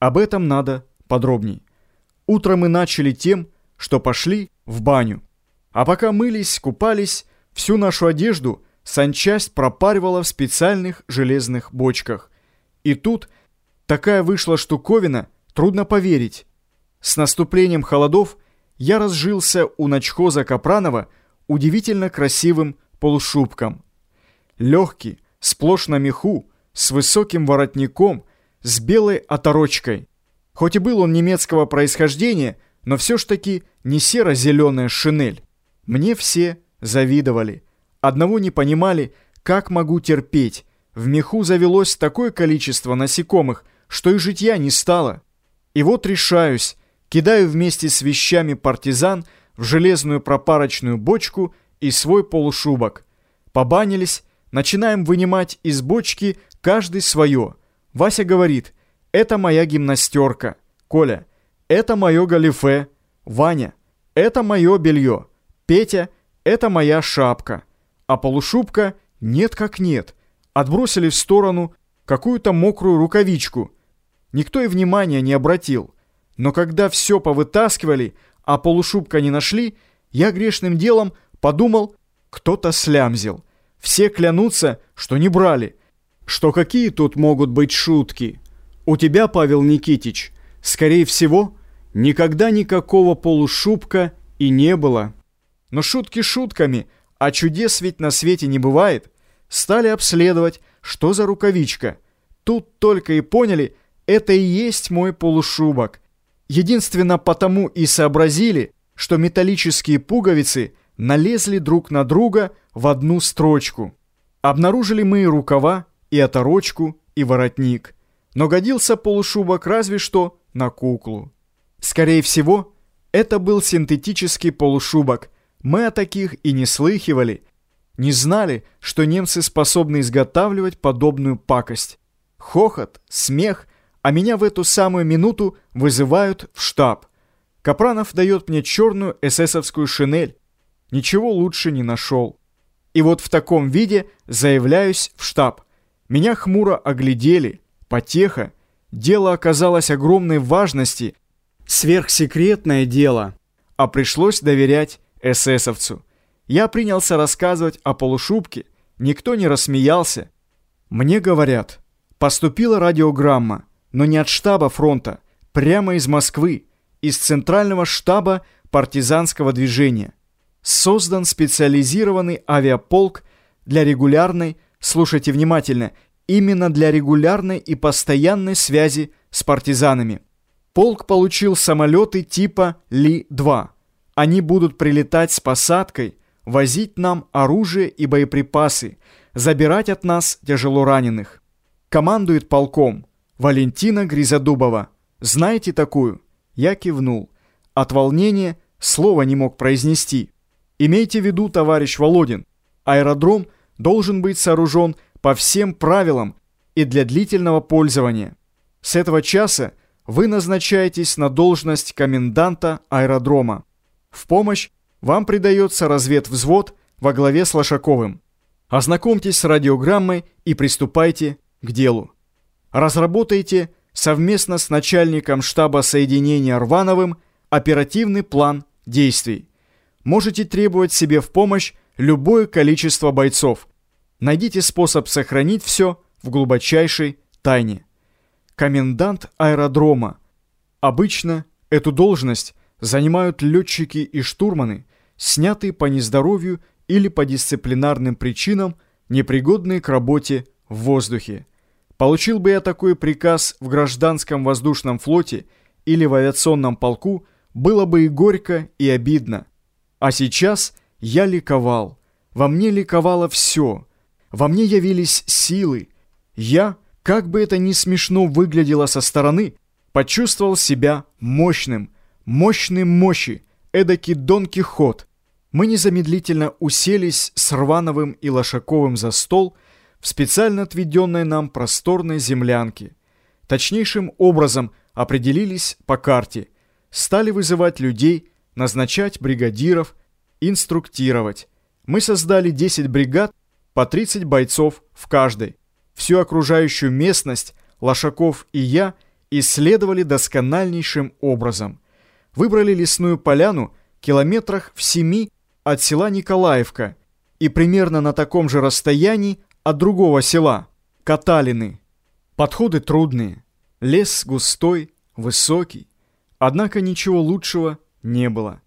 Об этом надо подробней. Утром мы начали тем, что пошли в баню. А пока мылись, купались, всю нашу одежду санчасть пропаривала в специальных железных бочках. И тут такая вышла штуковина, трудно поверить. С наступлением холодов я разжился у ночхоза Капранова удивительно красивым полушубком. Легкий, сплошь на меху, с высоким воротником, с белой оторочкой. Хоть и был он немецкого происхождения, но все ж таки не серо-зеленая шинель. Мне все завидовали. Одного не понимали, как могу терпеть. В меху завелось такое количество насекомых, что и житья не стало. И вот решаюсь, кидаю вместе с вещами партизан в железную пропарочную бочку и свой полушубок. Побанились, начинаем вынимать из бочки каждый свое. Вася говорит, это моя гимнастерка. Коля, это мое галифе. Ваня, это мое белье. Петя, это моя шапка. А полушубка нет как нет. Отбросили в сторону какую-то мокрую рукавичку. Никто и внимания не обратил. Но когда все повытаскивали, а полушубка не нашли, я грешным делом подумал, кто-то слямзил. Все клянутся, что не брали. Что какие тут могут быть шутки? У тебя, Павел Никитич, скорее всего, никогда никакого полушубка и не было. Но шутки шутками, а чудес ведь на свете не бывает. Стали обследовать, что за рукавичка. Тут только и поняли, это и есть мой полушубок. Единственно потому и сообразили, что металлические пуговицы налезли друг на друга в одну строчку. Обнаружили мы и рукава, и оторочку, и воротник. Но годился полушубок разве что на куклу. Скорее всего, это был синтетический полушубок. Мы о таких и не слыхивали. Не знали, что немцы способны изготавливать подобную пакость. Хохот, смех, а меня в эту самую минуту вызывают в штаб. Капранов дает мне черную эсэсовскую шинель. Ничего лучше не нашел. И вот в таком виде заявляюсь в штаб. Меня хмуро оглядели. Потеха. Дело оказалось огромной важности. Сверхсекретное дело. А пришлось доверять эсэсовцу. Я принялся рассказывать о полушубке. Никто не рассмеялся. Мне говорят, поступила радиограмма, но не от штаба фронта, прямо из Москвы, из центрального штаба партизанского движения создан специализированный авиаполк для регулярной, слушайте внимательно, именно для регулярной и постоянной связи с партизанами. Полк получил самолеты типа Ли-2. Они будут прилетать с посадкой, возить нам оружие и боеприпасы, забирать от нас тяжело раненых. Командует полком Валентина Гризодубова. Знаете такую? Я кивнул. От волнения слова не мог произнести. Имейте в виду, товарищ Володин, аэродром должен быть сооружен по всем правилам и для длительного пользования. С этого часа вы назначаетесь на должность коменданта аэродрома. В помощь вам придается разведвзвод во главе с Лошаковым. Ознакомьтесь с радиограммой и приступайте к делу. Разработайте совместно с начальником штаба соединения Рвановым оперативный план действий можете требовать себе в помощь любое количество бойцов. Найдите способ сохранить все в глубочайшей тайне. Комендант аэродрома. Обычно эту должность занимают летчики и штурманы, снятые по нездоровью или по дисциплинарным причинам, непригодные к работе в воздухе. Получил бы я такой приказ в гражданском воздушном флоте или в авиационном полку, было бы и горько, и обидно. А сейчас я ликовал. Во мне ликовало все. Во мне явились силы. Я, как бы это ни смешно выглядело со стороны, почувствовал себя мощным. Мощным мощи. Эдакий Дон Кихот. Мы незамедлительно уселись с Рвановым и Лошаковым за стол в специально отведенной нам просторной землянке. Точнейшим образом определились по карте. Стали вызывать людей, назначать бригадиров, инструктировать. Мы создали 10 бригад по 30 бойцов в каждой. Всю окружающую местность Лошаков и я исследовали доскональнейшим образом. Выбрали лесную поляну километрах в семи от села Николаевка и примерно на таком же расстоянии от другого села – Каталины. Подходы трудные, лес густой, высокий, однако ничего лучшего не было.